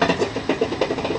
はい。